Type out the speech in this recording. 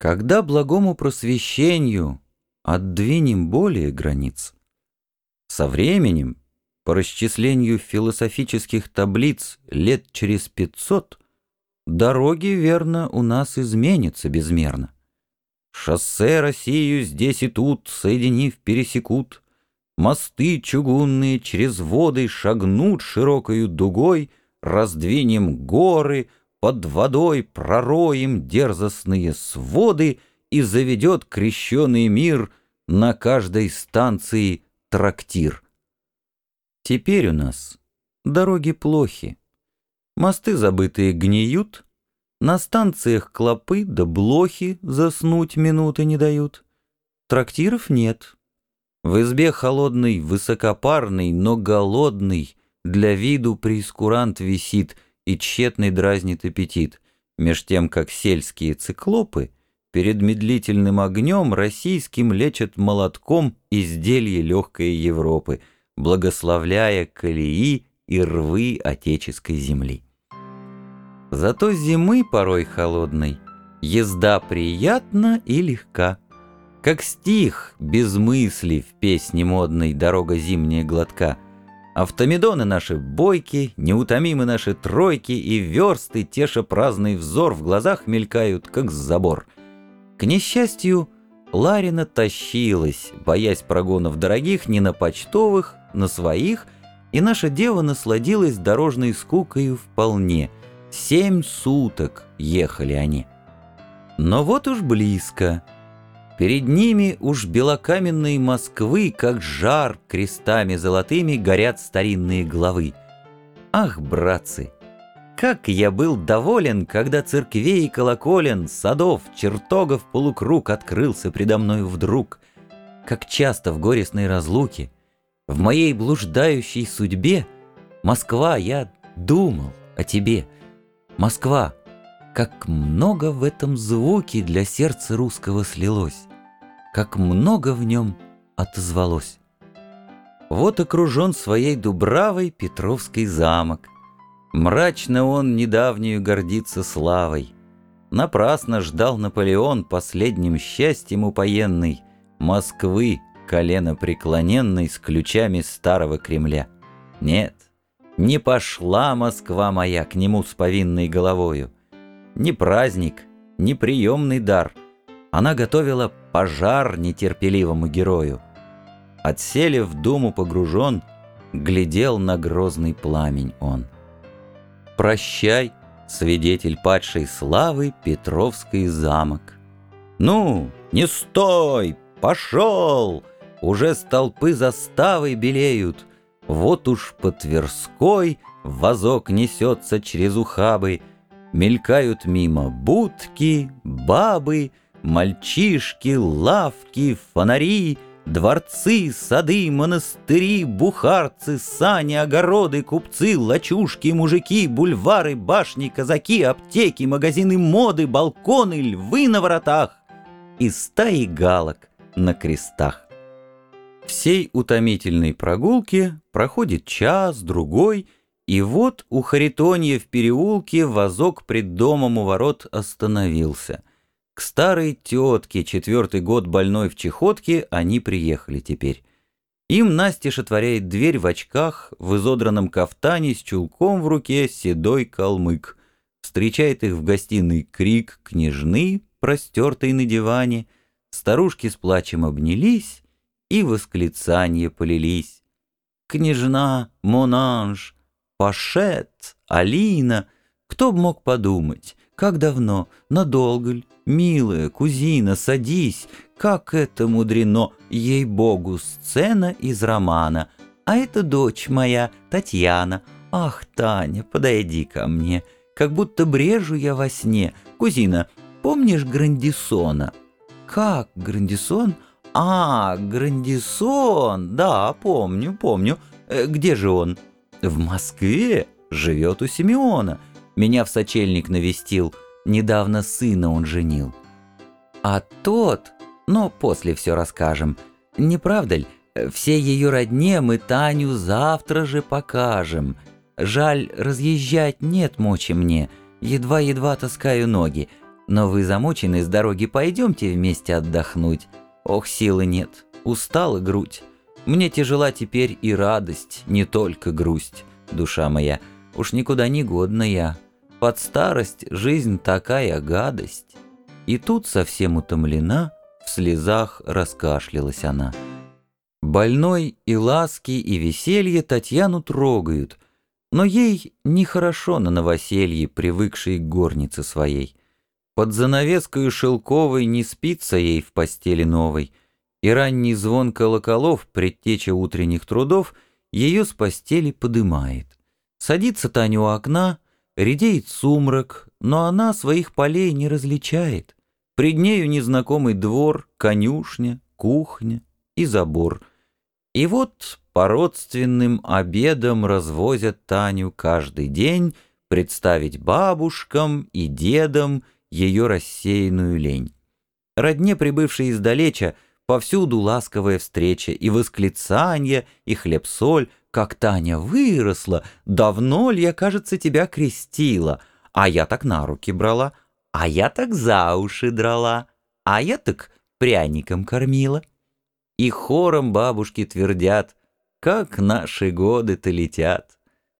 Когда благому просвещению отдвинем более границ, со временем, по расчислению философических таблиц лет через пятьсот, дороги, верно, у нас изменятся безмерно. Шоссе Россию здесь и тут, соединив, пересекут, Мосты чугунные через воды шагнут широкою дугой, Раздвинем горы — под водой пророем дерзостные своды и заведет крещеный мир на каждой станции трактир. Теперь у нас дороги плохи, мосты забытые гниют, на станциях клопы да блохи заснуть минуты не дают. Трактиров нет. В избе холодный, высокопарный, но голодный, для виду прескурант висит — и тщетный дразнит аппетит, меж тем как сельские циклопы перед медлительным огнем российским лечат молотком изделие легкой Европы, благословляя колеи и рвы отеческой земли. Зато зимы порой холодной езда приятна и легка, как стих без мысли в песне модной «Дорога зимняя глотка», Автомедоны наши бойки, неутомимы наши тройки, и версты, теша праздный взор, в глазах мелькают, как забор. К несчастью, Ларина тащилась, боясь прогонов дорогих не на почтовых, на своих, и наша дева насладилась дорожной скукою вполне. Семь суток ехали они. Но вот уж близко — Перед ними уж белокаменные Москвы, как жар, крестами золотыми горят старинные главы. Ах, братцы, как я был доволен, когда церквей и колоколен, садов, чертогов полукруг открылся предо мною вдруг. Как часто в горестной разлуке, в моей блуждающей судьбе, Москва, я думал о тебе. Москва, как много в этом звуке для сердца русского слилось как много в нем отозвалось. Вот окружен своей дубравой Петровский замок. Мрачно он недавнюю гордится славой. Напрасно ждал Наполеон последним счастьем упоенный Москвы, колено преклоненной с ключами старого Кремля. Нет, не пошла Москва моя к нему с повинной головою. Ни праздник, ни приемный дар — она готовила пожар нетерпеливому герою. Отсели в думу погружен, глядел на грозный пламень он. «Прощай, свидетель падшей славы, Петровский замок!» «Ну, не стой! Пошел!» Уже столпы заставы белеют. Вот уж по Тверской вазок несется через ухабы, Мелькают мимо будки, бабы, Мальчишки, лавки, фонари, Дворцы, сады, монастыри, бухарцы, сани, огороды, купцы, лачушки, мужики, бульвары, башни, казаки, аптеки, магазины моды, балконы, львы на воротах и стаи галок на крестах. Всей утомительной прогулки проходит час, другой, и вот у Харитонья в переулке вазок пред домом у ворот остановился — старой тетке, четвертый год больной в чехотке, они приехали теперь. Им Настя отворяет дверь в очках, в изодранном кафтане, с чулком в руке, седой калмык. Встречает их в гостиной крик княжны, простертой на диване. Старушки с плачем обнялись и восклицания полились. «Княжна, Монанж, Пашет, Алина, кто б мог подумать, как давно, надолго ль, милая кузина, садись, как это мудрено, ей-богу, сцена из романа. А это дочь моя, Татьяна. Ах, Таня, подойди ко мне, как будто брежу я во сне. Кузина, помнишь Грандисона? Как Грандисон? А, Грандисон, да, помню, помню. Э, где же он? В Москве, живет у Симеона. Меня в сочельник навестил, недавно сына он женил. А тот, но после все расскажем, не правда ли, все ее родне мы Таню завтра же покажем. Жаль, разъезжать нет мочи мне, едва-едва таскаю ноги. Но вы замучены с дороги, пойдемте вместе отдохнуть. Ох, силы нет, устала грудь. Мне тяжела теперь и радость, не только грусть, душа моя. Уж никуда не годна я. Под старость жизнь такая гадость. И тут совсем утомлена, в слезах раскашлялась она. Больной и ласки, и веселье Татьяну трогают, но ей нехорошо на новоселье, привыкшей к горнице своей. Под занавескою шелковой не спится ей в постели новой, и ранний звон колоколов, предтеча утренних трудов, ее с постели подымает. Садится Таня у окна, редеет сумрак, но она своих полей не различает. Пред нею незнакомый двор, конюшня, кухня и забор. И вот по родственным обедам развозят Таню каждый день представить бабушкам и дедам ее рассеянную лень. Родне, прибывшей издалеча, повсюду ласковая встреча и восклицанье, и хлеб-соль, как Таня выросла, давно ли я, кажется, тебя крестила, а я так на руки брала, а я так за уши драла, а я так пряником кормила. И хором бабушки твердят, как наши годы-то летят.